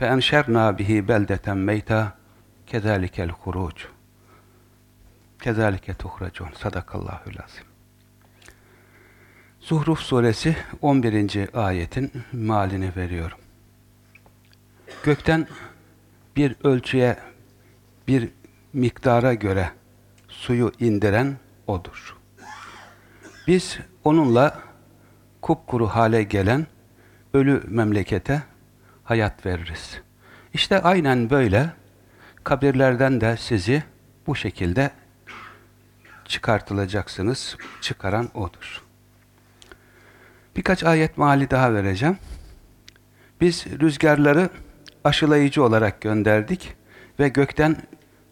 فَاَنْشَرْنَا بِهِ بَلْدَةً مَيْتًا كَذَٰلِكَ الْخُرُوجُ كَذَٰلِكَ تُخْرَجُونَ Sadakallahül azim. Zuhruf suresi 11. ayetin malini veriyorum. Gökten bir ölçüye, bir miktara göre suyu indiren O'dur. Biz onunla kupkuru hale gelen ölü memlekete hayat veririz. İşte aynen böyle kabirlerden de sizi bu şekilde çıkartılacaksınız. Çıkaran O'dur. Birkaç ayet mali daha vereceğim. Biz rüzgarları aşılayıcı olarak gönderdik ve gökten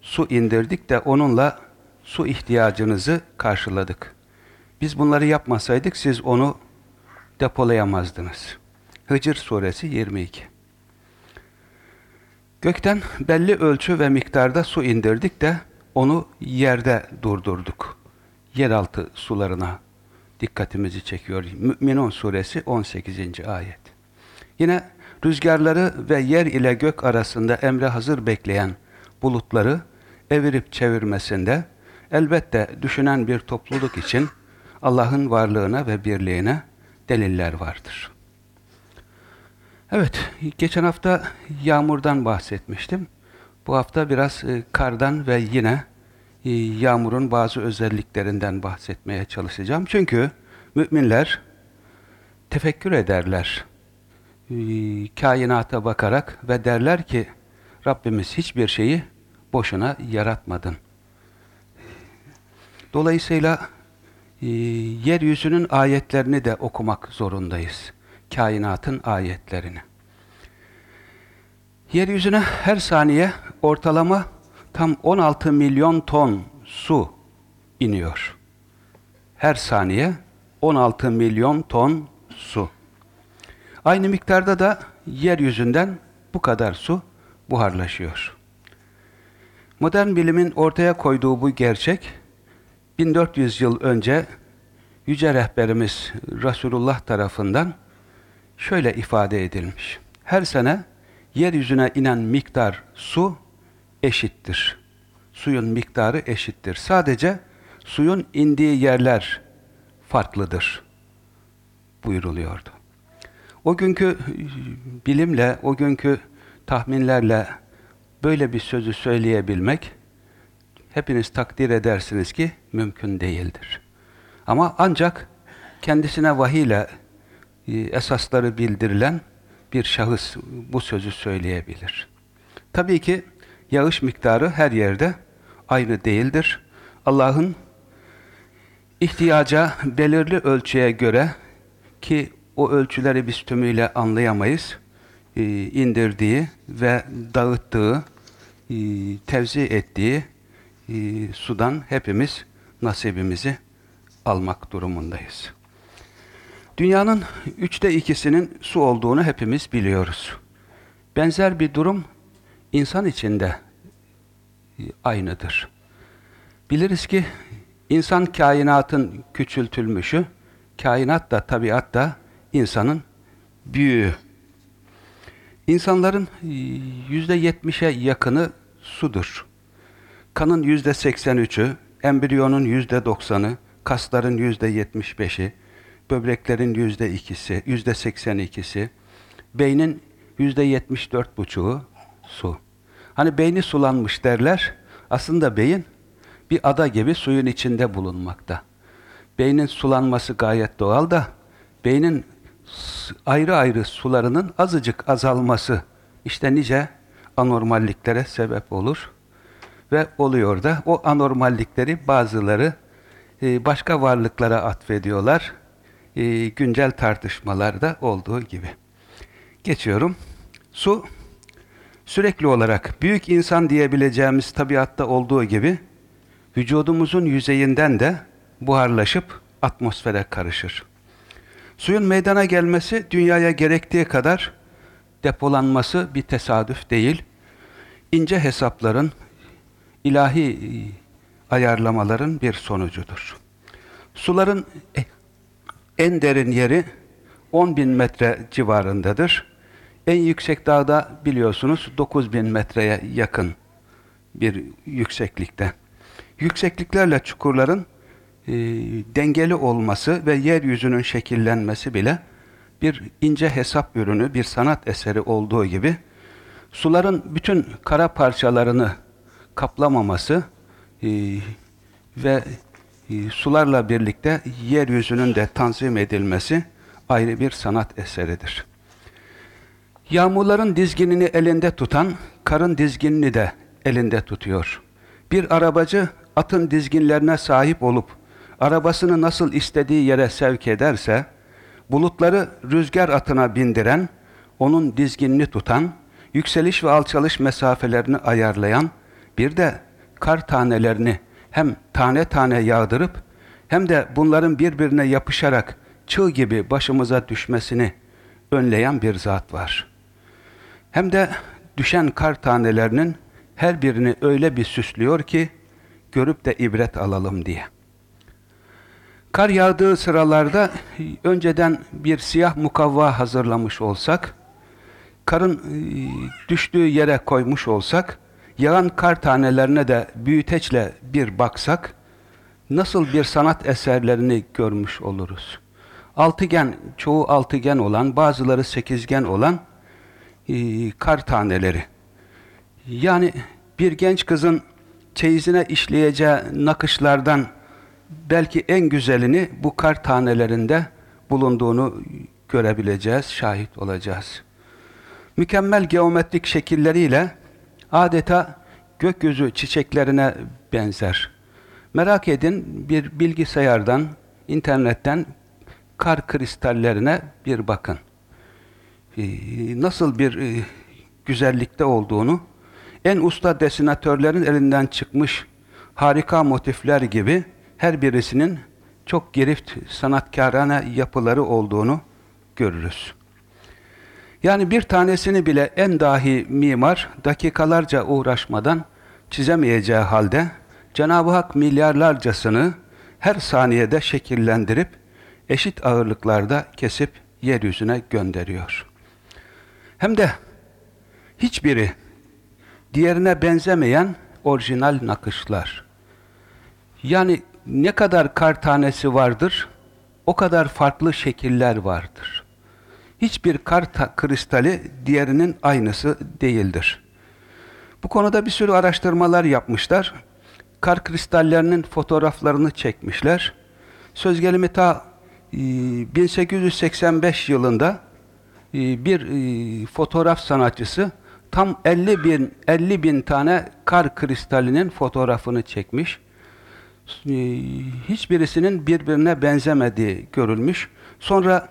su indirdik de onunla su ihtiyacınızı karşıladık. Biz bunları yapmasaydık siz onu depolayamazdınız. Hicr suresi 22 Gökten belli ölçü ve miktarda su indirdik de onu yerde durdurduk. Yeraltı sularına dikkatimizi çekiyor. Mü'minun suresi 18. ayet. Yine rüzgarları ve yer ile gök arasında emre hazır bekleyen bulutları evirip çevirmesinde elbette düşünen bir topluluk için Allah'ın varlığına ve birliğine deliller vardır. Evet, geçen hafta yağmurdan bahsetmiştim. Bu hafta biraz e, kardan ve yine e, yağmurun bazı özelliklerinden bahsetmeye çalışacağım. Çünkü müminler tefekkür ederler. E, kainata bakarak ve derler ki Rabbimiz hiçbir şeyi boşuna yaratmadın. Dolayısıyla yeryüzünün ayetlerini de okumak zorundayız kainatın ayetlerini. Yeryüzüne her saniye ortalama tam 16 milyon ton su iniyor. Her saniye 16 milyon ton su. Aynı miktarda da yeryüzünden bu kadar su buharlaşıyor. Modern bilimin ortaya koyduğu bu gerçek 1400 yıl önce yüce rehberimiz Resulullah tarafından şöyle ifade edilmiş. Her sene yeryüzüne inen miktar su eşittir. Suyun miktarı eşittir. Sadece suyun indiği yerler farklıdır buyuruluyordu. O günkü bilimle, o günkü tahminlerle böyle bir sözü söyleyebilmek hepiniz takdir edersiniz ki mümkün değildir. Ama ancak kendisine vahiyle esasları bildirilen bir şahıs bu sözü söyleyebilir. Tabii ki yağış miktarı her yerde aynı değildir. Allah'ın ihtiyaca belirli ölçüye göre ki o ölçüleri biz tümüyle anlayamayız, e, indirdiği ve dağıttığı, e, tevzi ettiği sudan hepimiz nasibimizi almak durumundayız. Dünyanın üçte ikisinin su olduğunu hepimiz biliyoruz. Benzer bir durum insan içinde aynıdır. Biliriz ki insan kainatın küçültülmüşü, kainat da tabiat da insanın büyüğü. İnsanların yüzde yetmişe yakını sudur. Kanın yüzde seksen üçü, embriyonun yüzde doksanı, kasların yüzde yetmiş beşi, böbreklerin yüzde ikisi, yüzde seksen ikisi, beynin yüzde yetmiş dört buçuğu su. Hani beyni sulanmış derler. Aslında beyin bir ada gibi suyun içinde bulunmakta. Beynin sulanması gayet doğal da beynin ayrı ayrı sularının azıcık azalması işte nice anormalliklere sebep olur ve oluyor da o anormallikleri bazıları başka varlıklara atfediyorlar. E, güncel tartışmalarda olduğu gibi. Geçiyorum. Su sürekli olarak büyük insan diyebileceğimiz tabiatta olduğu gibi vücudumuzun yüzeyinden de buharlaşıp atmosfere karışır. Suyun meydana gelmesi dünyaya gerektiği kadar depolanması bir tesadüf değil. İnce hesapların, ilahi ayarlamaların bir sonucudur. Suların en derin yeri 10 bin metre civarındadır. En yüksek dağda biliyorsunuz 9 bin metreye yakın bir yükseklikte. Yüksekliklerle çukurların e, dengeli olması ve yeryüzünün şekillenmesi bile bir ince hesap ürünü, bir sanat eseri olduğu gibi suların bütün kara parçalarını kaplamaması e, ve sularla birlikte yeryüzünün de tanzim edilmesi ayrı bir sanat eseridir. Yağmurların dizginini elinde tutan, karın dizginini de elinde tutuyor. Bir arabacı atın dizginlerine sahip olup arabasını nasıl istediği yere sevk ederse, bulutları rüzgar atına bindiren, onun dizginini tutan, yükseliş ve alçalış mesafelerini ayarlayan, bir de kar tanelerini hem tane tane yağdırıp hem de bunların birbirine yapışarak çığ gibi başımıza düşmesini önleyen bir zat var. Hem de düşen kar tanelerinin her birini öyle bir süslüyor ki görüp de ibret alalım diye. Kar yağdığı sıralarda önceden bir siyah mukavva hazırlamış olsak, karın e, düştüğü yere koymuş olsak, yağan kar tanelerine de büyüteçle bir baksak, nasıl bir sanat eserlerini görmüş oluruz. Altıgen, çoğu altıgen olan, bazıları sekizgen olan e, kar taneleri. Yani bir genç kızın çeyizine işleyeceği nakışlardan belki en güzelini bu kar tanelerinde bulunduğunu görebileceğiz, şahit olacağız. Mükemmel geometrik şekilleriyle adeta gökyüzü çiçeklerine benzer. Merak edin bir bilgisayardan, internetten kar kristallerine bir bakın. Ee, nasıl bir e, güzellikte olduğunu en usta desinatörlerin elinden çıkmış harika motifler gibi her birisinin çok gerift sanatkarane yapıları olduğunu görürüz. Yani bir tanesini bile en dahi mimar dakikalarca uğraşmadan çizemeyeceği halde Cenab-ı Hak milyarlarcasını her saniyede şekillendirip eşit ağırlıklarda kesip yeryüzüne gönderiyor. Hem de hiçbiri diğerine benzemeyen orijinal nakışlar. Yani ne kadar kar tanesi vardır, o kadar farklı şekiller vardır. Hiçbir kar kristali diğerinin aynısı değildir. Bu konuda bir sürü araştırmalar yapmışlar. Kar kristallerinin fotoğraflarını çekmişler. Söz gelimi ta 1885 yılında bir fotoğraf sanatçısı tam 50 bin, 50 bin tane kar kristalinin fotoğrafını çekmiş. Hiçbirisinin birbirine benzemediği görülmüş. Sonra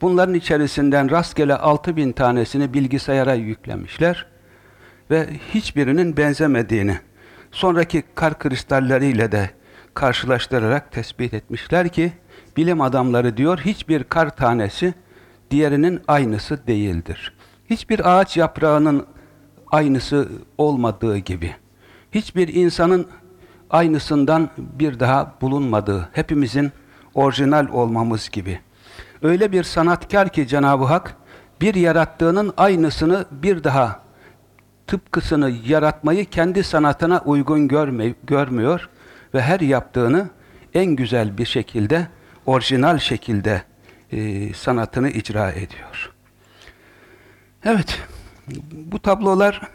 bunların içerisinden rastgele 6 bin tanesini bilgisayara yüklemişler ve hiçbirinin benzemediğini sonraki kar kristalleriyle de karşılaştırarak tespit etmişler ki bilim adamları diyor hiçbir kar tanesi diğerinin aynısı değildir. Hiçbir ağaç yaprağının aynısı olmadığı gibi, hiçbir insanın aynısından bir daha bulunmadığı, hepimizin orijinal olmamız gibi. Öyle bir sanatkar ki Cenab-ı Hak, bir yarattığının aynısını bir daha tıpkısını yaratmayı kendi sanatına uygun görme, görmüyor ve her yaptığını en güzel bir şekilde, orijinal şekilde e, sanatını icra ediyor. Evet, bu tablolar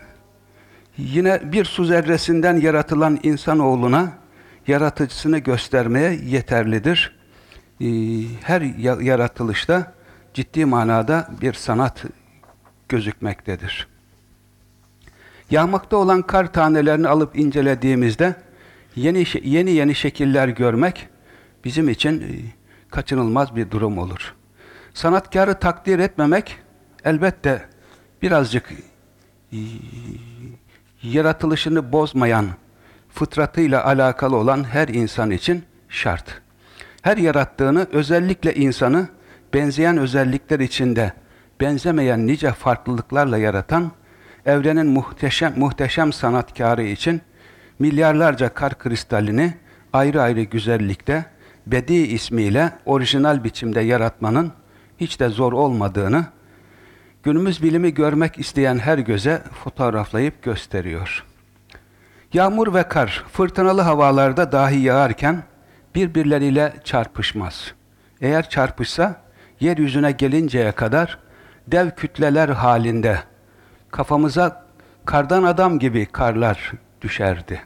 Yine bir su zerresinden yaratılan insanoğluna yaratıcısını göstermeye yeterlidir. Ee, her yaratılışta ciddi manada bir sanat gözükmektedir. Yağmakta olan kar tanelerini alıp incelediğimizde yeni yeni yeni şekiller görmek bizim için e, kaçınılmaz bir durum olur. Sanatkarı takdir etmemek elbette birazcık e, yaratılışını bozmayan, fıtratıyla alakalı olan her insan için şart. Her yarattığını özellikle insanı benzeyen özellikler içinde benzemeyen nice farklılıklarla yaratan evrenin muhteşem muhteşem sanatkarı için milyarlarca kar kristalini ayrı ayrı güzellikte bedi ismiyle orijinal biçimde yaratmanın hiç de zor olmadığını günümüz bilimi görmek isteyen her göze fotoğraflayıp gösteriyor. Yağmur ve kar fırtınalı havalarda dahi yağarken birbirleriyle çarpışmaz. Eğer çarpışsa yeryüzüne gelinceye kadar dev kütleler halinde kafamıza kardan adam gibi karlar düşerdi.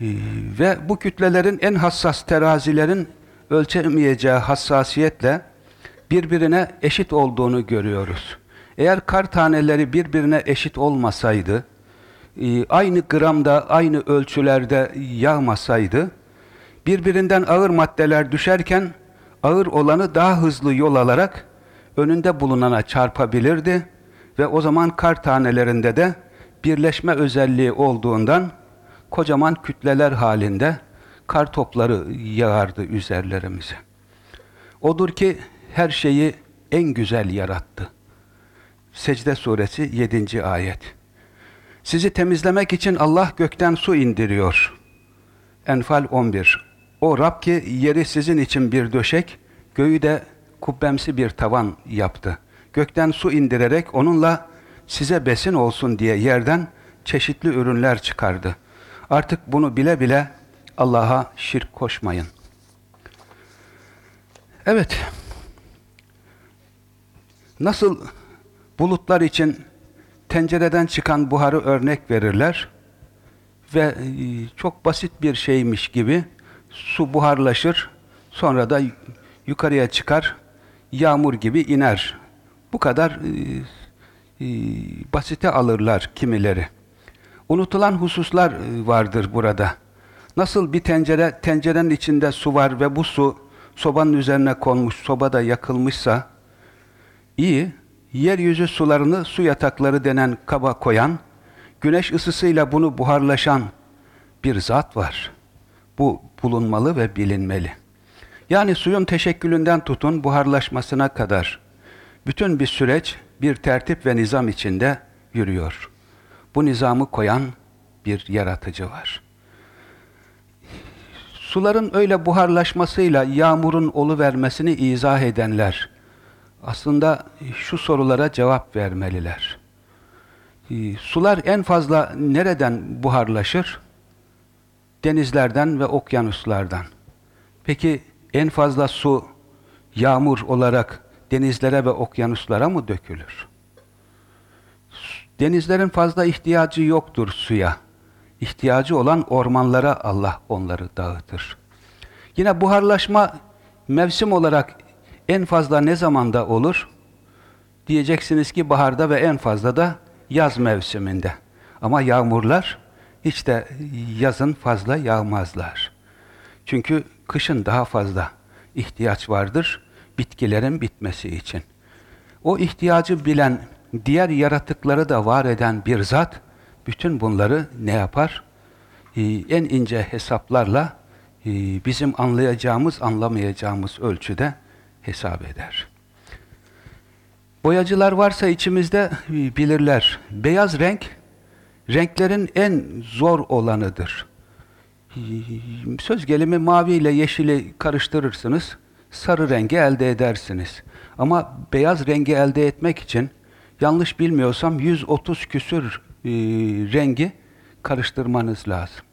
Ee, ve bu kütlelerin en hassas terazilerin ölçemeyeceği hassasiyetle birbirine eşit olduğunu görüyoruz. Eğer kar taneleri birbirine eşit olmasaydı, e, aynı gramda, aynı ölçülerde yağmasaydı, birbirinden ağır maddeler düşerken ağır olanı daha hızlı yol alarak önünde bulunana çarpabilirdi ve o zaman kar tanelerinde de birleşme özelliği olduğundan kocaman kütleler halinde kar topları yağardı üzerlerimize. Odur ki her şeyi en güzel yarattı. Secde suresi 7. ayet. Sizi temizlemek için Allah gökten su indiriyor. Enfal 11. O Rab ki yeri sizin için bir döşek, göğü de kubbemsi bir tavan yaptı. Gökten su indirerek onunla size besin olsun diye yerden çeşitli ürünler çıkardı. Artık bunu bile bile Allah'a şirk koşmayın. Evet, nasıl bulutlar için tencereden çıkan buharı örnek verirler ve e, çok basit bir şeymiş gibi su buharlaşır, sonra da yukarıya çıkar, yağmur gibi iner. Bu kadar e, e, basite alırlar kimileri. Unutulan hususlar e, vardır burada. Nasıl bir tencere, tencerenin içinde su var ve bu su sobanın üzerine konmuş, sobada yakılmışsa, iyi, yeryüzü sularını su yatakları denen kaba koyan, güneş ısısıyla bunu buharlaşan bir zat var. Bu bulunmalı ve bilinmeli. Yani suyun teşekkülünden tutun buharlaşmasına kadar bütün bir süreç bir tertip ve nizam içinde yürüyor. Bu nizamı koyan bir yaratıcı var. Suların öyle buharlaşmasıyla yağmurun olu vermesini izah edenler aslında şu sorulara cevap vermeliler. Ee, sular en fazla nereden buharlaşır? Denizlerden ve okyanuslardan. Peki en fazla su yağmur olarak denizlere ve okyanuslara mı dökülür? Denizlerin fazla ihtiyacı yoktur suya. İhtiyacı olan ormanlara Allah onları dağıtır. Yine buharlaşma mevsim olarak en fazla ne zamanda olur? Diyeceksiniz ki baharda ve en fazla da yaz mevsiminde. Ama yağmurlar hiç de yazın fazla yağmazlar. Çünkü kışın daha fazla ihtiyaç vardır bitkilerin bitmesi için. O ihtiyacı bilen, diğer yaratıkları da var eden bir zat, bütün bunları ne yapar? Ee, en ince hesaplarla e, bizim anlayacağımız, anlamayacağımız ölçüde hesap eder. Boyacılar varsa içimizde e, bilirler. Beyaz renk, renklerin en zor olanıdır. Söz gelimi mavi ile yeşili karıştırırsınız sarı rengi elde edersiniz. Ama beyaz rengi elde etmek için yanlış bilmiyorsam 130 küsür e, rengi karıştırmanız lazım.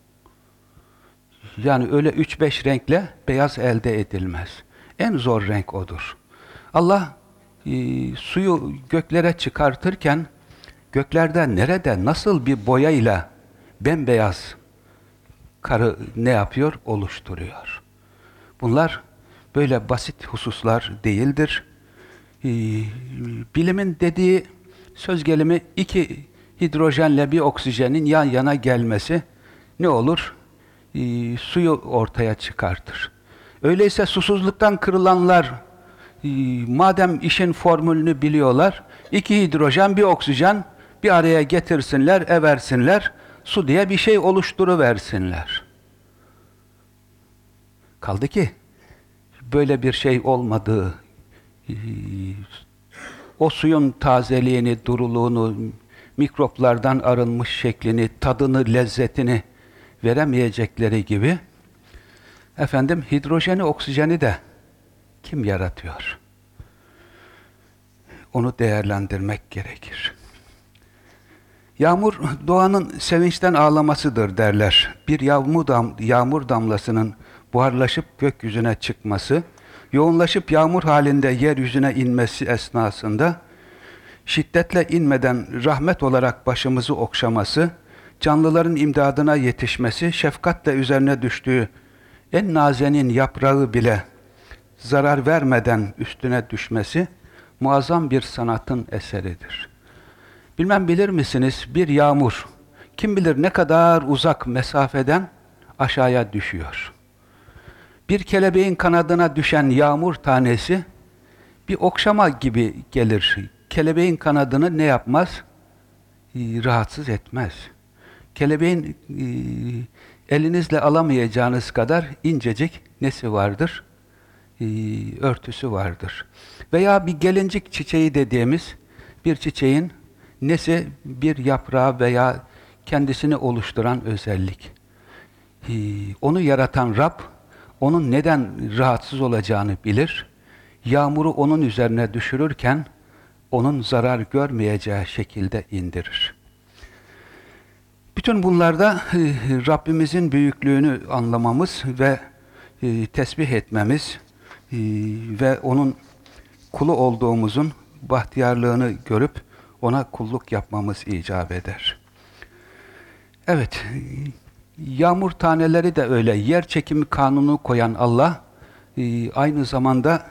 Yani öyle 3-5 renkle beyaz elde edilmez. En zor renk odur. Allah e, suyu göklere çıkartırken göklerde nerede nasıl bir boyayla bembeyaz karı ne yapıyor? Oluşturuyor. Bunlar böyle basit hususlar değildir. Ee, bilimin dediği söz gelimi iki hidrojenle bir oksijenin yan yana gelmesi ne olur? Ee, suyu ortaya çıkartır. Öyleyse susuzluktan kırılanlar e, madem işin formülünü biliyorlar, iki hidrojen bir oksijen bir araya getirsinler, eversinler, su diye bir şey oluşturuversinler. Kaldı ki böyle bir şey olmadığı, o suyun tazeliğini, duruluğunu, mikroplardan arınmış şeklini, tadını, lezzetini veremeyecekleri gibi efendim hidrojeni, oksijeni de kim yaratıyor? Onu değerlendirmek gerekir. Yağmur doğanın sevinçten ağlamasıdır derler. Bir yağmur, dam, yağmur damlasının buharlaşıp gökyüzüne çıkması, yoğunlaşıp yağmur halinde yeryüzüne inmesi esnasında şiddetle inmeden rahmet olarak başımızı okşaması, canlıların imdadına yetişmesi, şefkatle üzerine düştüğü en nazenin yaprağı bile zarar vermeden üstüne düşmesi muazzam bir sanatın eseridir. Bilmem bilir misiniz bir yağmur kim bilir ne kadar uzak mesafeden aşağıya düşüyor. Bir kelebeğin kanadına düşen yağmur tanesi bir okşama gibi gelir. Kelebeğin kanadını ne yapmaz? Ee, rahatsız etmez. Kelebeğin e, elinizle alamayacağınız kadar incecik nesi vardır? E, örtüsü vardır. Veya bir gelincik çiçeği dediğimiz bir çiçeğin nesi bir yaprağı veya kendisini oluşturan özellik. Onu yaratan Rab, onun neden rahatsız olacağını bilir. Yağmuru onun üzerine düşürürken, onun zarar görmeyeceği şekilde indirir. Bütün bunlarda Rabbimizin büyüklüğünü anlamamız ve tesbih etmemiz ve onun kulu olduğumuzun bahtiyarlığını görüp ona kulluk yapmamız icap eder. Evet, yağmur taneleri de öyle. Yer çekimi kanunu koyan Allah, aynı zamanda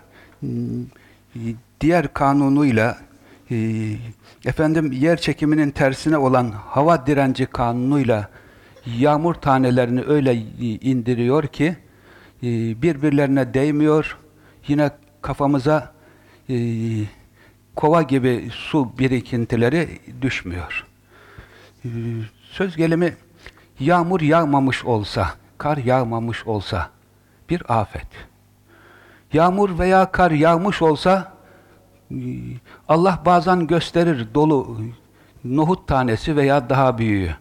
diğer kanunuyla efendim yer çekiminin tersine olan hava direnci kanunuyla yağmur tanelerini öyle indiriyor ki birbirlerine değmiyor. Yine kafamıza kova gibi su birikintileri düşmüyor. Söz gelimi yağmur yağmamış olsa, kar yağmamış olsa bir afet. Yağmur veya kar yağmış olsa Allah bazen gösterir dolu nohut tanesi veya daha büyüğü.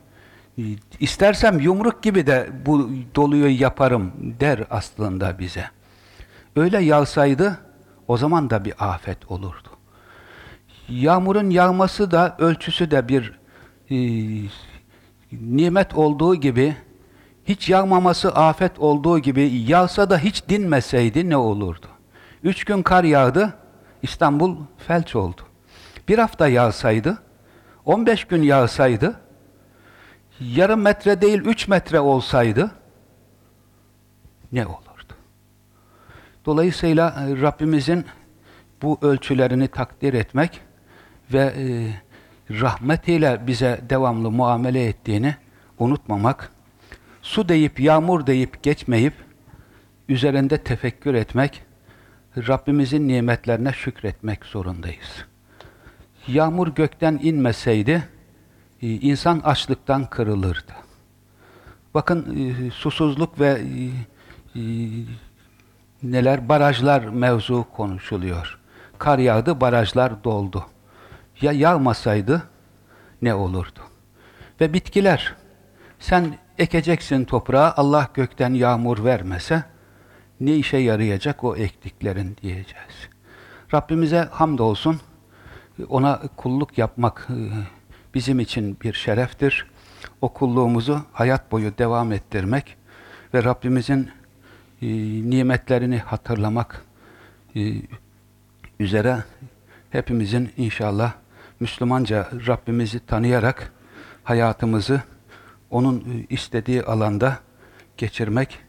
İstersem yumruk gibi de bu doluyu yaparım der aslında bize. Öyle yağsaydı o zaman da bir afet olurdu. Yağmurun yağması da ölçüsü de bir e, nimet olduğu gibi hiç yağmaması afet olduğu gibi yağsa da hiç dinmeseydi ne olurdu? Üç gün kar yağdı, İstanbul felç oldu. Bir hafta yağsaydı, 15 gün yağsaydı, yarım metre değil üç metre olsaydı ne olurdu? Dolayısıyla e, Rabbimizin bu ölçülerini takdir etmek ve e, rahmetiyle bize devamlı muamele ettiğini unutmamak, su deyip yağmur deyip geçmeyip üzerinde tefekkür etmek, Rabbimizin nimetlerine şükretmek zorundayız. Yağmur gökten inmeseydi, e, insan açlıktan kırılırdı. Bakın e, susuzluk ve e, neler barajlar mevzu konuşuluyor. Kar yağdı, barajlar doldu. Ya yağmasaydı ne olurdu? Ve bitkiler, sen ekeceksin toprağa, Allah gökten yağmur vermese, ne işe yarayacak o ektiklerin diyeceğiz. Rabbimize hamdolsun, ona kulluk yapmak e, bizim için bir şereftir. O kulluğumuzu hayat boyu devam ettirmek ve Rabbimizin e, nimetlerini hatırlamak e, üzere hepimizin inşallah Müslümanca Rabbimizi tanıyarak hayatımızı onun e, istediği alanda geçirmek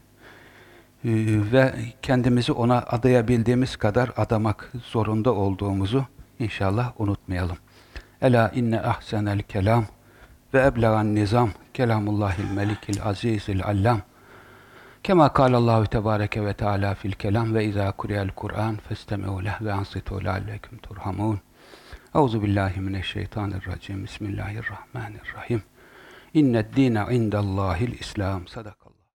e, ve kendimizi ona adayabildiğimiz kadar adamak zorunda olduğumuzu inşallah unutmayalım. Ela inne ahsenel kelam ve eblegan nizam kelamullahil melikil azizil allam Kema kâlallahu tebâreke ve teâlâ fil kelam ve izâ kuriyel Kur'an festemi'u leh ve ansitû leallekum turhamun. Euzu billahi mineşşeytanirracim. Bismillahirrahmanirrahim. İnned dîne indallâhil İslam. Sadaka